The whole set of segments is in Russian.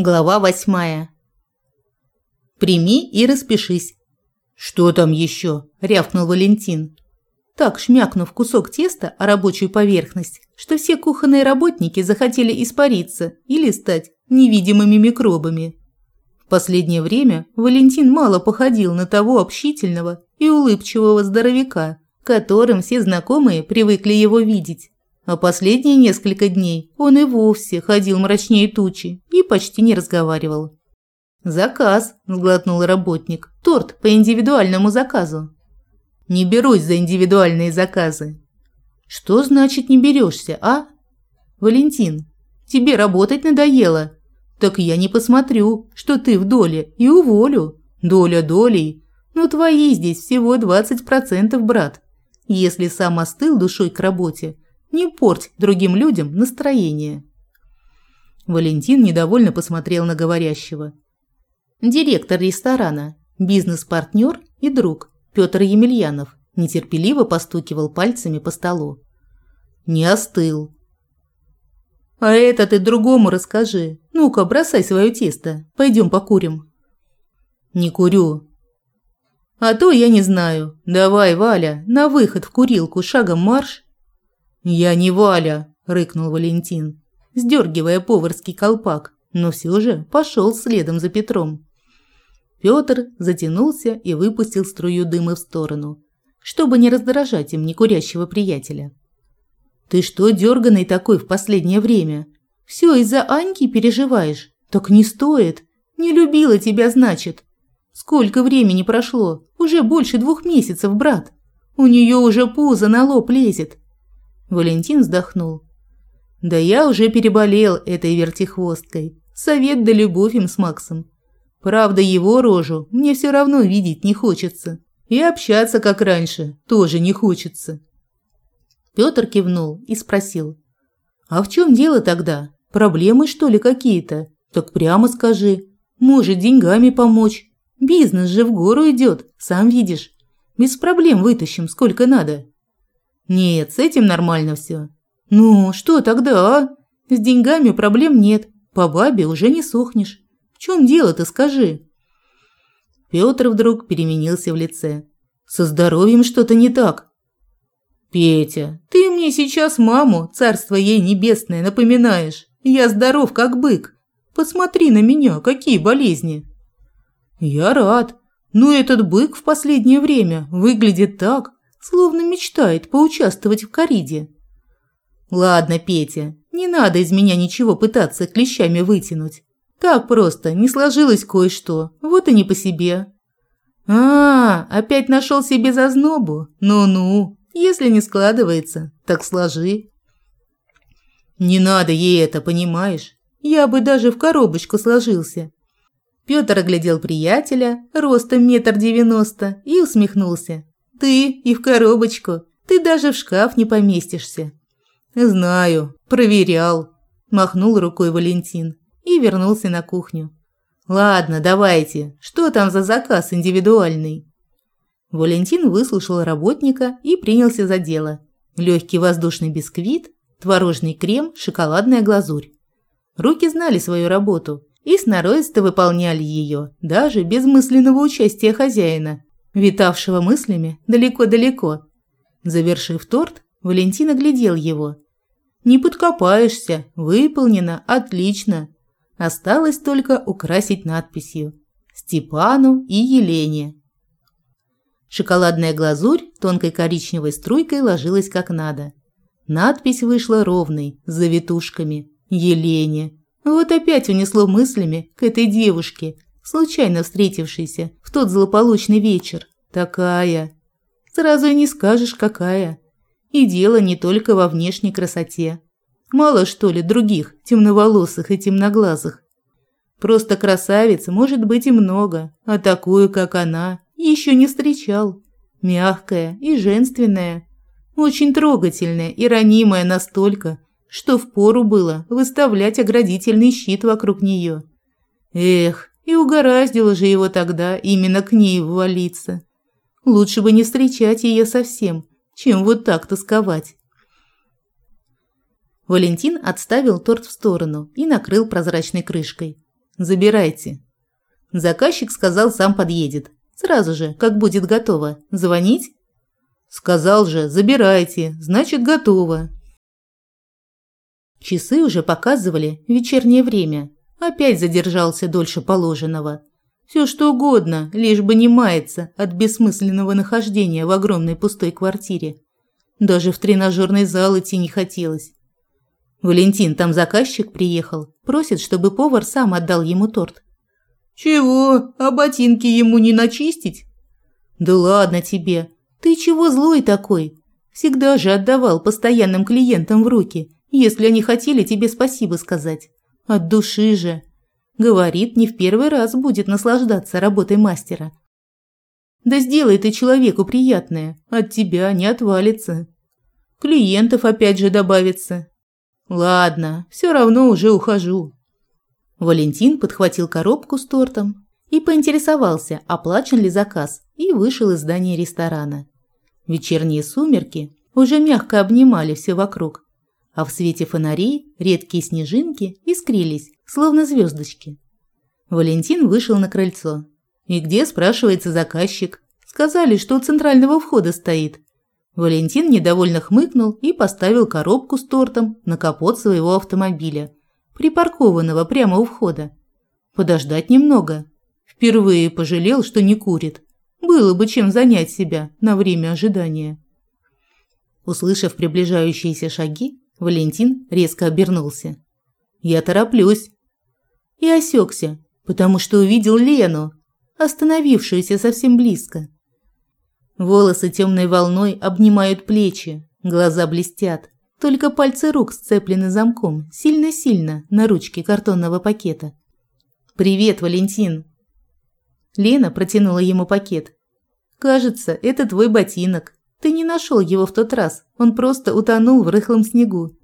Глава восьмая. «Прими и распишись». «Что там еще?» – рявкнул Валентин. Так шмякнув кусок теста о рабочую поверхность, что все кухонные работники захотели испариться или стать невидимыми микробами. В последнее время Валентин мало походил на того общительного и улыбчивого здоровяка, которым все знакомые привыкли его видеть. А последние несколько дней он и вовсе ходил мрачнее тучи и почти не разговаривал. «Заказ», – сглотнул работник. «Торт по индивидуальному заказу». «Не берусь за индивидуальные заказы». «Что значит не берешься, а?» «Валентин, тебе работать надоело. Так я не посмотрю, что ты в доле, и уволю. Доля долей. Но твои здесь всего 20%, брат. Если сам остыл душой к работе – не порть другим людям настроение. Валентин недовольно посмотрел на говорящего. Директор ресторана, бизнес-партнер и друг Петр Емельянов нетерпеливо постукивал пальцами по столу. Не остыл. А это ты другому расскажи. Ну-ка, бросай свое тесто. Пойдем покурим. Не курю. А то я не знаю. Давай, Валя, на выход в курилку шагом марш «Я не Валя!» – рыкнул Валентин, сдергивая поварский колпак, но все же пошел следом за Петром. Петр затянулся и выпустил струю дыма в сторону, чтобы не раздражать им некурящего приятеля. «Ты что дерганый такой в последнее время? Все из-за Аньки переживаешь? Так не стоит. Не любила тебя, значит. Сколько времени прошло? Уже больше двух месяцев, брат. У нее уже пузо на лоб лезет. Валентин вздохнул. Да я уже переболел этой вертихвосткой. Совет да любовь им с Максом. Правда, его рожу мне все равно видеть не хочется. И общаться, как раньше, тоже не хочется. Петр кивнул и спросил. «А в чем дело тогда? Проблемы, что ли, какие-то? Так прямо скажи. Может, деньгами помочь? Бизнес же в гору идет, сам видишь. Без проблем вытащим, сколько надо». Нет, с этим нормально все. Ну, что тогда, а? С деньгами проблем нет. По бабе уже не сохнешь. В чем дело-то, скажи? Петр вдруг переменился в лице. Со здоровьем что-то не так. Петя, ты мне сейчас маму, царство ей небесное, напоминаешь. Я здоров как бык. Посмотри на меня, какие болезни. Я рад. Но этот бык в последнее время выглядит так, словно мечтает поучаствовать в кориде. Ладно, Петя, не надо из меня ничего пытаться клещами вытянуть. Так просто, не сложилось кое-что, вот и не по себе. А, опять нашел себе зазнобу? Ну-ну, если не складывается, так сложи. Не надо ей это, понимаешь? Я бы даже в коробочку сложился. Пётр оглядел приятеля, ростом метр девяносто, и усмехнулся. Ты и в коробочку. Ты даже в шкаф не поместишься. Знаю, проверял, махнул рукой Валентин и вернулся на кухню. Ладно, давайте. Что там за заказ индивидуальный? Валентин выслушал работника и принялся за дело. Легкий воздушный бисквит, творожный крем, шоколадная глазурь. Руки знали свою работу и сноровисто выполняли ее, даже без мысленного участия хозяина витавшего мыслями далеко-далеко. Завершив торт, Валентин оглядел его. «Не подкопаешься, выполнено, отлично. Осталось только украсить надписью «Степану и Елене». Шоколадная глазурь тонкой коричневой струйкой ложилась как надо. Надпись вышла ровной, с завитушками. «Елене». Вот опять унесло мыслями к этой девушке, случайно встретившейся в тот злополучный вечер. Такая. Сразу и не скажешь, какая. И дело не только во внешней красоте. Мало, что ли, других темноволосых и темноглазых. Просто красавиц может быть и много, а такую, как она, еще не встречал. Мягкая и женственная. Очень трогательная и ранимая настолько, что впору было выставлять оградительный щит вокруг нее. Эх, и угораздило же его тогда именно к ней ввалиться. Лучше бы не встречать ее совсем, чем вот так тосковать. Валентин отставил торт в сторону и накрыл прозрачной крышкой. Забирайте. Заказчик сказал, сам подъедет. Сразу же, как будет готово. Звонить? Сказал же, забирайте, значит, готово. Часы уже показывали вечернее время. Опять задержался дольше положенного. Все что угодно, лишь бы не маяться от бессмысленного нахождения в огромной пустой квартире. Даже в тренажерный зал идти не хотелось. Валентин, там заказчик приехал, просит, чтобы повар сам отдал ему торт. Чего? А ботинки ему не начистить? Да ладно тебе. Ты чего злой такой? Всегда же отдавал постоянным клиентам в руки, если они хотели тебе спасибо сказать. От души же. Говорит, не в первый раз будет наслаждаться работой мастера. Да сделай ты человеку приятное, от тебя не отвалится. Клиентов опять же добавится. Ладно, все равно уже ухожу. Валентин подхватил коробку с тортом и поинтересовался, оплачен ли заказ, и вышел из здания ресторана. Вечерние сумерки уже мягко обнимали все вокруг, а в свете фонарей редкие снежинки искрились, словно звездочки. Валентин вышел на крыльцо. «И где?» – спрашивается заказчик. «Сказали, что у центрального входа стоит». Валентин недовольно хмыкнул и поставил коробку с тортом на капот своего автомобиля, припаркованного прямо у входа. Подождать немного. Впервые пожалел, что не курит. Было бы чем занять себя на время ожидания. Услышав приближающиеся шаги, Валентин резко обернулся. «Я тороплюсь». И осекся, потому что увидел Лену, остановившуюся совсем близко. Волосы темной волной обнимают плечи, глаза блестят. Только пальцы рук сцеплены замком, сильно-сильно, на ручке картонного пакета. «Привет, Валентин!» Лена протянула ему пакет. «Кажется, это твой ботинок. Ты не нашел его в тот раз, он просто утонул в рыхлом снегу».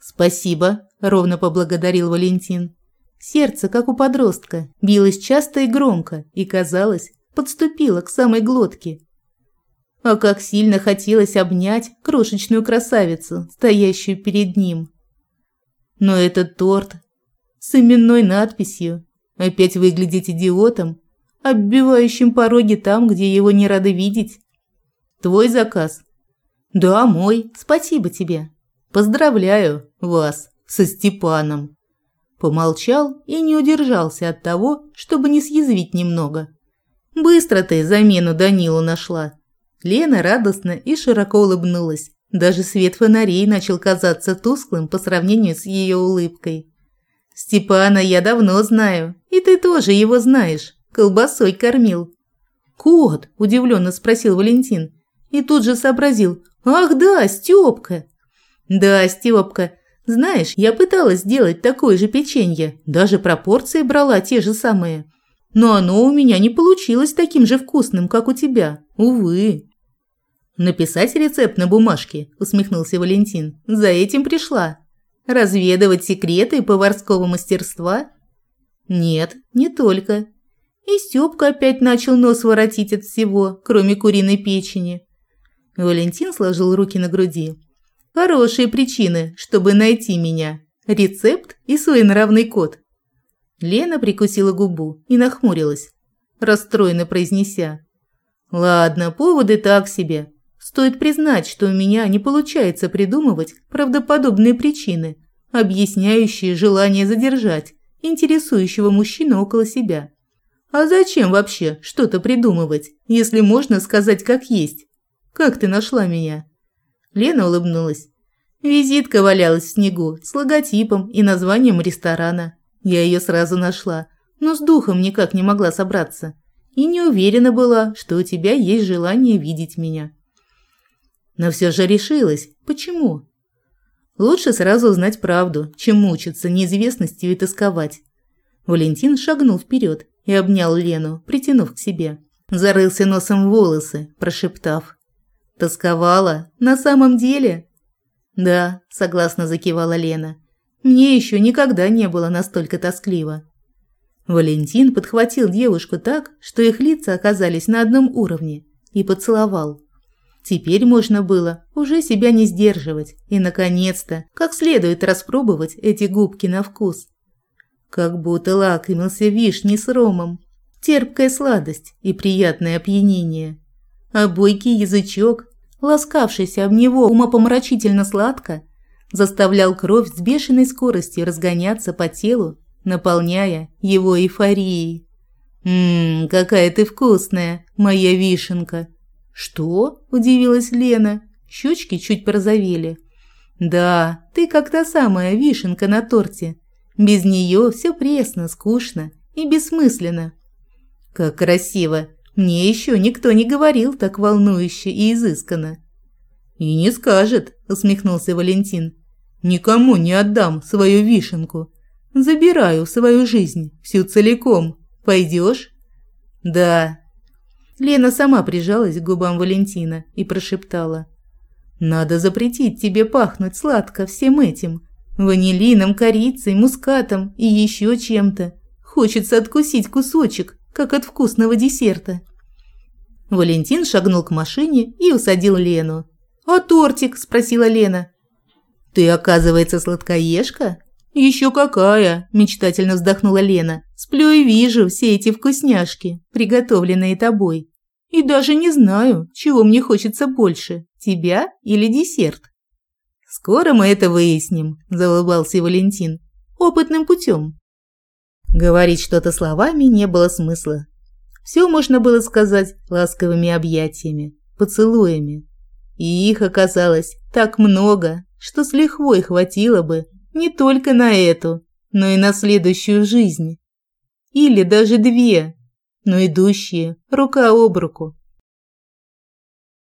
«Спасибо», – ровно поблагодарил Валентин. Сердце, как у подростка, билось часто и громко и, казалось, подступило к самой глотке. А как сильно хотелось обнять крошечную красавицу, стоящую перед ним. Но этот торт с именной надписью опять выглядеть идиотом, оббивающим пороги там, где его не рады видеть. Твой заказ? Да, мой. Спасибо тебе. Поздравляю вас со Степаном. Помолчал и не удержался от того, чтобы не съязвить немного. Быстро ты замену Данилу нашла. Лена радостно и широко улыбнулась. Даже свет фонарей начал казаться тусклым по сравнению с ее улыбкой. «Степана я давно знаю, и ты тоже его знаешь. Колбасой кормил». «Кот?» – удивленно спросил Валентин. И тут же сообразил. «Ах да, Степка!» «Да, Степка. Знаешь, я пыталась сделать такое же печенье, даже пропорции брала те же самые. Но оно у меня не получилось таким же вкусным, как у тебя. Увы». «Написать рецепт на бумажке?» – усмехнулся Валентин. «За этим пришла. Разведывать секреты поварского мастерства?» «Нет, не только». И Стёпка опять начал нос воротить от всего, кроме куриной печени. Валентин сложил руки на груди. «Хорошие причины, чтобы найти меня. Рецепт и своенравный код». Лена прикусила губу и нахмурилась, расстроенно произнеся. «Ладно, поводы так себе. Стоит признать, что у меня не получается придумывать правдоподобные причины, объясняющие желание задержать интересующего мужчину около себя. А зачем вообще что-то придумывать, если можно сказать как есть? Как ты нашла меня? Лена улыбнулась. Визитка валялась в снегу с логотипом и названием ресторана. Я ее сразу нашла, но с духом никак не могла собраться. И не уверена была, что у тебя есть желание видеть меня. Но все же решилась. Почему? Лучше сразу узнать правду, чем мучиться неизвестностью и тосковать. Валентин шагнул вперед и обнял Лену, притянув к себе. Зарылся носом в волосы, прошептав. «Тосковала? На самом деле?» «Да», – согласно закивала Лена. «Мне еще никогда не было настолько тоскливо». Валентин подхватил девушку так, что их лица оказались на одном уровне, и поцеловал. Теперь можно было уже себя не сдерживать и, наконец-то, как следует распробовать эти губки на вкус. как будто лакомился вишней с ромом. Терпкая сладость и приятное опьянение. А бойкий язычок, ласкавшийся об него умопомрачительно сладко, заставлял кровь с бешеной скоростью разгоняться по телу, наполняя его эйфорией. «Ммм, какая ты вкусная, моя вишенка!» «Что?» – удивилась Лена. Щечки чуть порозовели. «Да, ты как та самая вишенка на торте. Без нее все пресно, скучно и бессмысленно». «Как красиво! Мне еще никто не говорил так волнующе и изысканно». «И не скажет», – усмехнулся Валентин. «Никому не отдам свою вишенку. Забираю свою жизнь, всю целиком. Пойдешь?» «Да». Лена сама прижалась к губам Валентина и прошептала. «Надо запретить тебе пахнуть сладко всем этим. Ванилином, корицей, мускатом и еще чем-то. Хочется откусить кусочек, как от вкусного десерта». Валентин шагнул к машине и усадил Лену. «А тортик?» – спросила Лена. «Ты, оказывается, сладкоежка?» «Еще какая!» – мечтательно вздохнула Лена. «Сплю и вижу все эти вкусняшки, приготовленные тобой. И даже не знаю, чего мне хочется больше – тебя или десерт». «Скоро мы это выясним», – заулыбался Валентин. «Опытным путем». Говорить что-то словами не было смысла. Все можно было сказать ласковыми объятиями, поцелуями. И их оказалось так много, что с лихвой хватило бы не только на эту, но и на следующую жизнь. Или даже две, но идущие рука об руку.